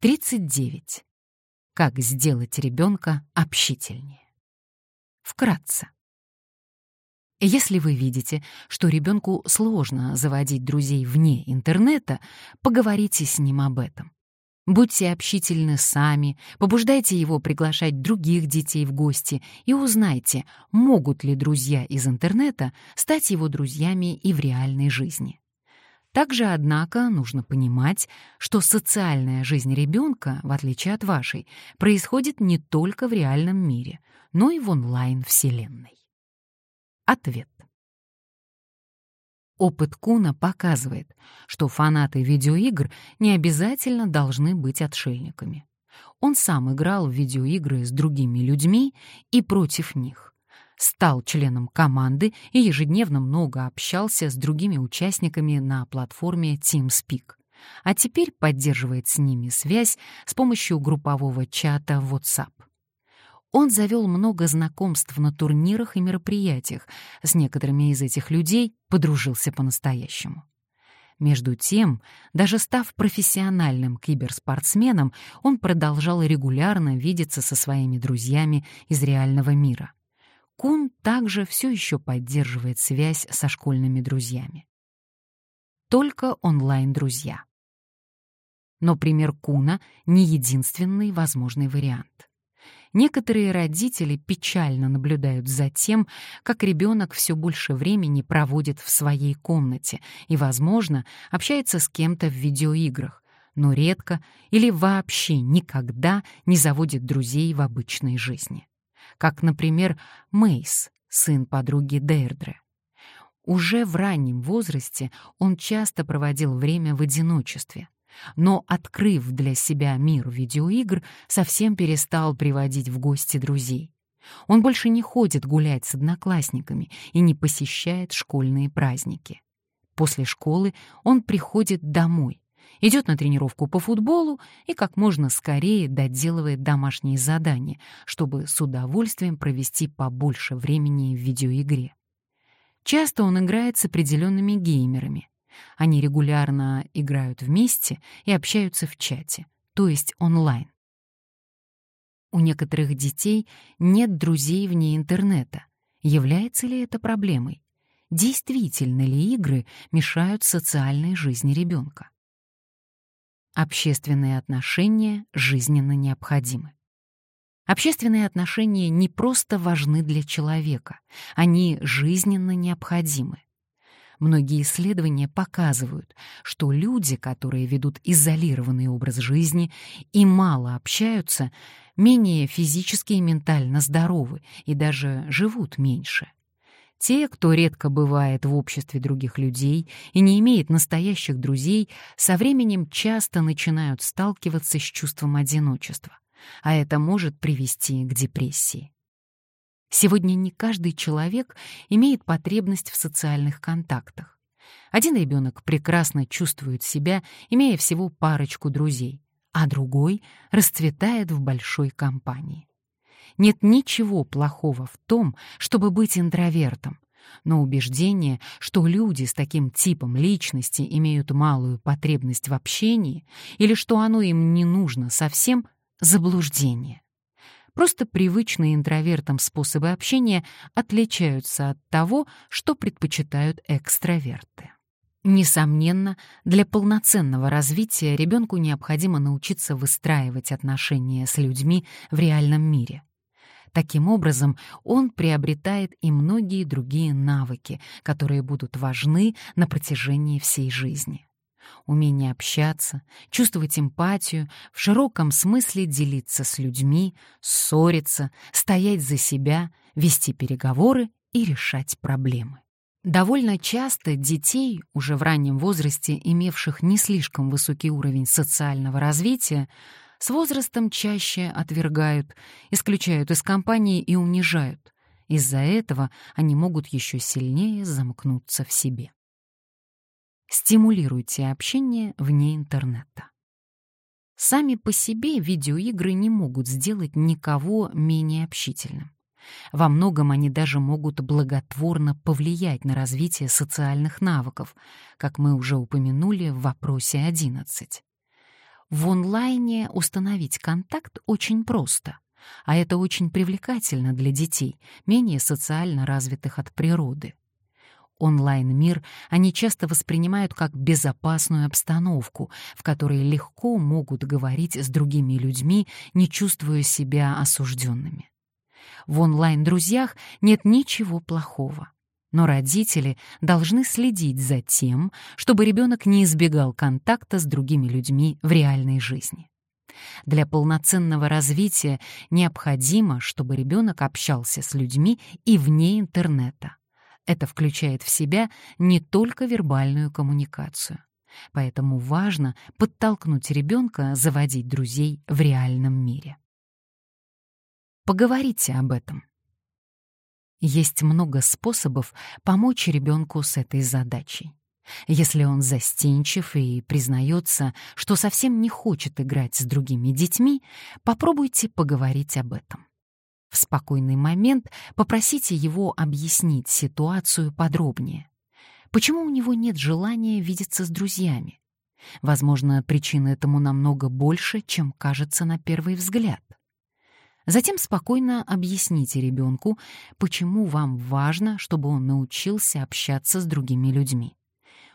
39. Как сделать ребенка общительнее. Вкратце. Если вы видите, что ребенку сложно заводить друзей вне интернета, поговорите с ним об этом. Будьте общительны сами, побуждайте его приглашать других детей в гости и узнайте, могут ли друзья из интернета стать его друзьями и в реальной жизни. Также, однако, нужно понимать, что социальная жизнь ребенка, в отличие от вашей, происходит не только в реальном мире, но и в онлайн-вселенной. Ответ. Опыт Куна показывает, что фанаты видеоигр не обязательно должны быть отшельниками. Он сам играл в видеоигры с другими людьми и против них. Стал членом команды и ежедневно много общался с другими участниками на платформе TeamSpeak. А теперь поддерживает с ними связь с помощью группового чата WhatsApp. Он завел много знакомств на турнирах и мероприятиях, с некоторыми из этих людей подружился по-настоящему. Между тем, даже став профессиональным киберспортсменом, он продолжал регулярно видеться со своими друзьями из реального мира. Кун также все еще поддерживает связь со школьными друзьями. Только онлайн-друзья. Но пример Куна не единственный возможный вариант. Некоторые родители печально наблюдают за тем, как ребенок все больше времени проводит в своей комнате и, возможно, общается с кем-то в видеоиграх, но редко или вообще никогда не заводит друзей в обычной жизни. Как, например, Мейс, сын подруги Дейрдре. Уже в раннем возрасте он часто проводил время в одиночестве, но, открыв для себя мир видеоигр, совсем перестал приводить в гости друзей. Он больше не ходит гулять с одноклассниками и не посещает школьные праздники. После школы он приходит домой, идет на тренировку по футболу и как можно скорее доделывает домашние задания, чтобы с удовольствием провести побольше времени в видеоигре. Часто он играет с определенными геймерами, они регулярно играют вместе и общаются в чате, то есть онлайн. У некоторых детей нет друзей вне интернета. Является ли это проблемой? Действительно ли игры мешают социальной жизни ребенка? Общественные отношения жизненно необходимы. Общественные отношения не просто важны для человека, они жизненно необходимы. Многие исследования показывают, что люди, которые ведут изолированный образ жизни и мало общаются, менее физически и ментально здоровы и даже живут меньше. Те, кто редко бывает в обществе других людей и не имеет настоящих друзей, со временем часто начинают сталкиваться с чувством одиночества, а это может привести к депрессии. Сегодня не каждый человек имеет потребность в социальных контактах. Один ребенок прекрасно чувствует себя, имея всего парочку друзей, а другой расцветает в большой компании. Нет ничего плохого в том, чтобы быть интровертом, но убеждение, что люди с таким типом личности имеют малую потребность в общении или что оно им не нужно совсем — заблуждение. Просто привычные интровертам способы общения отличаются от того, что предпочитают экстраверты. Несомненно, для полноценного развития ребенку необходимо научиться выстраивать отношения с людьми в реальном мире. Таким образом, он приобретает и многие другие навыки, которые будут важны на протяжении всей жизни умение общаться, чувствовать эмпатию, в широком смысле делиться с людьми, ссориться, стоять за себя, вести переговоры и решать проблемы. Довольно часто детей, уже в раннем возрасте имевших не слишком высокий уровень социального развития, с возрастом чаще отвергают, исключают из компании и унижают. Из-за этого они могут еще сильнее замкнуться в себе. Стимулируйте общение вне интернета. Сами по себе видеоигры не могут сделать никого менее общительным. Во многом они даже могут благотворно повлиять на развитие социальных навыков, как мы уже упомянули в вопросе 11. В онлайне установить контакт очень просто, а это очень привлекательно для детей, менее социально развитых от природы. Онлайн-мир они часто воспринимают как безопасную обстановку, в которой легко могут говорить с другими людьми, не чувствуя себя осужденными. В онлайн-друзьях нет ничего плохого. Но родители должны следить за тем, чтобы ребенок не избегал контакта с другими людьми в реальной жизни. Для полноценного развития необходимо, чтобы ребенок общался с людьми и вне интернета. Это включает в себя не только вербальную коммуникацию. Поэтому важно подтолкнуть ребенка заводить друзей в реальном мире. Поговорите об этом. Есть много способов помочь ребенку с этой задачей. Если он застенчив и признается, что совсем не хочет играть с другими детьми, попробуйте поговорить об этом. В спокойный момент попросите его объяснить ситуацию подробнее. Почему у него нет желания видеться с друзьями? Возможно, причина этому намного больше, чем кажется на первый взгляд. Затем спокойно объясните ребенку, почему вам важно, чтобы он научился общаться с другими людьми.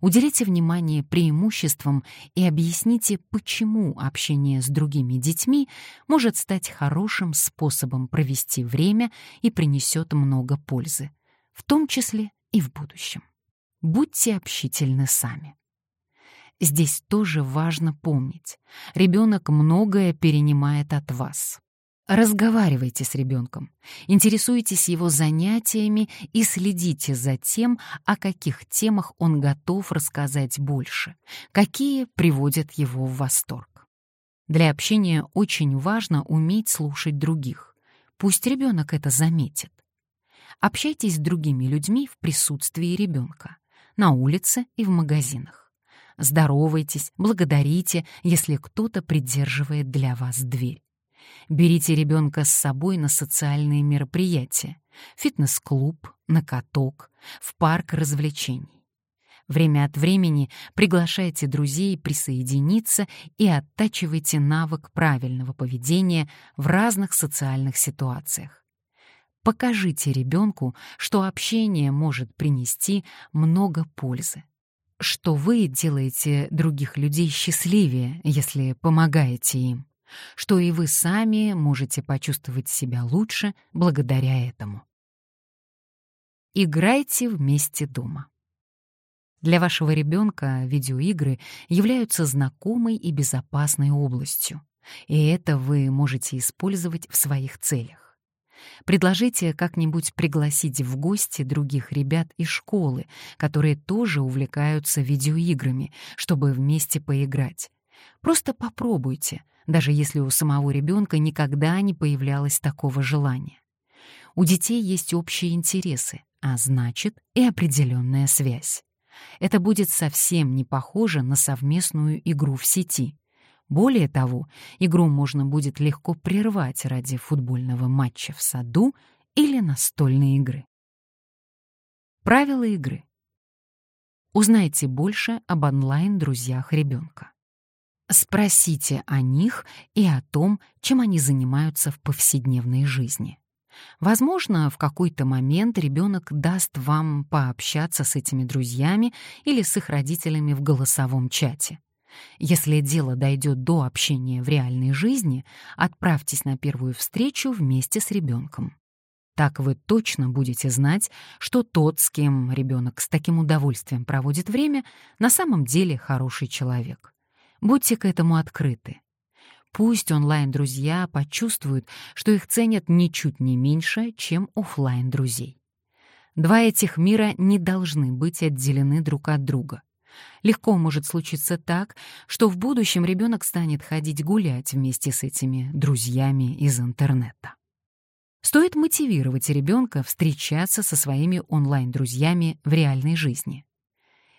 Уделите внимание преимуществам и объясните, почему общение с другими детьми может стать хорошим способом провести время и принесет много пользы, в том числе и в будущем. Будьте общительны сами. Здесь тоже важно помнить, ребенок многое перенимает от вас. Разговаривайте с ребенком, интересуйтесь его занятиями и следите за тем, о каких темах он готов рассказать больше, какие приводят его в восторг. Для общения очень важно уметь слушать других. Пусть ребенок это заметит. Общайтесь с другими людьми в присутствии ребенка, на улице и в магазинах. Здоровайтесь, благодарите, если кто-то придерживает для вас дверь. Берите ребенка с собой на социальные мероприятия, фитнес-клуб, на каток, в парк развлечений. Время от времени приглашайте друзей присоединиться и оттачивайте навык правильного поведения в разных социальных ситуациях. Покажите ребенку, что общение может принести много пользы что вы делаете других людей счастливее, если помогаете им что и вы сами можете почувствовать себя лучше благодаря этому. Играйте вместе дома. Для вашего ребенка видеоигры являются знакомой и безопасной областью, и это вы можете использовать в своих целях. Предложите как-нибудь пригласить в гости других ребят из школы, которые тоже увлекаются видеоиграми, чтобы вместе поиграть. Просто попробуйте — даже если у самого ребенка никогда не появлялось такого желания. У детей есть общие интересы, а значит и определенная связь. Это будет совсем не похоже на совместную игру в сети. Более того, игру можно будет легко прервать ради футбольного матча в саду или настольной игры. Правила игры. Узнайте больше об онлайн-друзьях ребенка. Спросите о них и о том, чем они занимаются в повседневной жизни. Возможно, в какой-то момент ребенок даст вам пообщаться с этими друзьями или с их родителями в голосовом чате. Если дело дойдет до общения в реальной жизни, отправьтесь на первую встречу вместе с ребенком. Так вы точно будете знать, что тот, с кем ребенок с таким удовольствием проводит время, на самом деле хороший человек. Будьте к этому открыты. Пусть онлайн-друзья почувствуют, что их ценят ничуть не меньше, чем офлайн друзей Два этих мира не должны быть отделены друг от друга. Легко может случиться так, что в будущем ребенок станет ходить гулять вместе с этими друзьями из интернета. Стоит мотивировать ребенка встречаться со своими онлайн-друзьями в реальной жизни.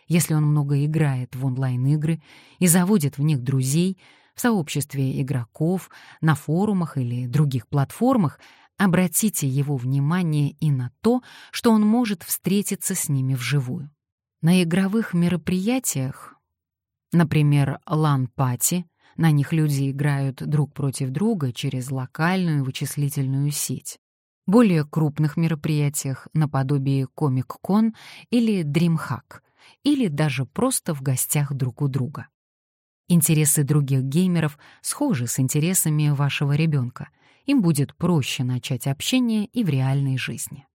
Если он много играет в онлайн-игры и заводит в них друзей, в сообществе игроков, на форумах или других платформах, обратите его внимание и на то, что он может встретиться с ними вживую. На игровых мероприятиях, например, лан-пати, На них люди играют друг против друга через локальную вычислительную сеть. Более крупных мероприятиях, наподобие Комик-кон или DreamHack, или даже просто в гостях друг у друга. Интересы других геймеров схожи с интересами вашего ребенка. Им будет проще начать общение и в реальной жизни.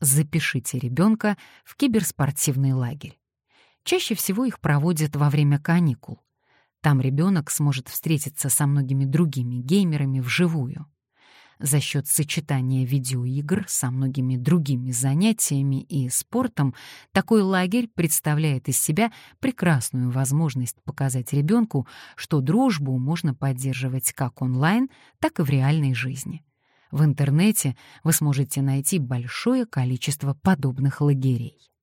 Запишите ребенка в киберспортивный лагерь. Чаще всего их проводят во время каникул. Там ребенок сможет встретиться со многими другими геймерами вживую. За счет сочетания видеоигр со многими другими занятиями и спортом такой лагерь представляет из себя прекрасную возможность показать ребенку, что дружбу можно поддерживать как онлайн, так и в реальной жизни. В интернете вы сможете найти большое количество подобных лагерей.